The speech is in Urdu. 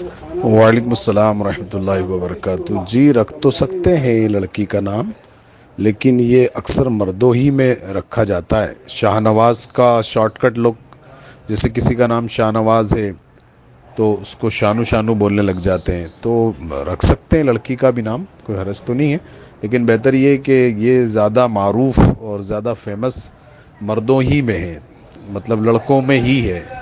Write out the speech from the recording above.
وعلیکم السلام ورحمۃ اللہ وبرکاتہ۔ جی رکھ تو سکتے ہیں یہ لڑکی کا نام، لیکن یہ اکثر مردوں ہی میں رکھا جاتا ہے۔ شاہ نواز کا شارٹ کٹ لوگ جیسے کسی کا نام شاہ نواز ہے، تو اس کو شانو شانو بولنے لگ جاتے ہیں۔ تو رکھ سکتے ہیں لڑکی کا بھی نام، کوئی حرض تو نہیں ہے، لیکن بہتر یہ کہ یہ زیادہ معروف اور زیادہ فیمس مردوں ہی میں ہے۔ مطلب لڑکوں میں ہی ہے۔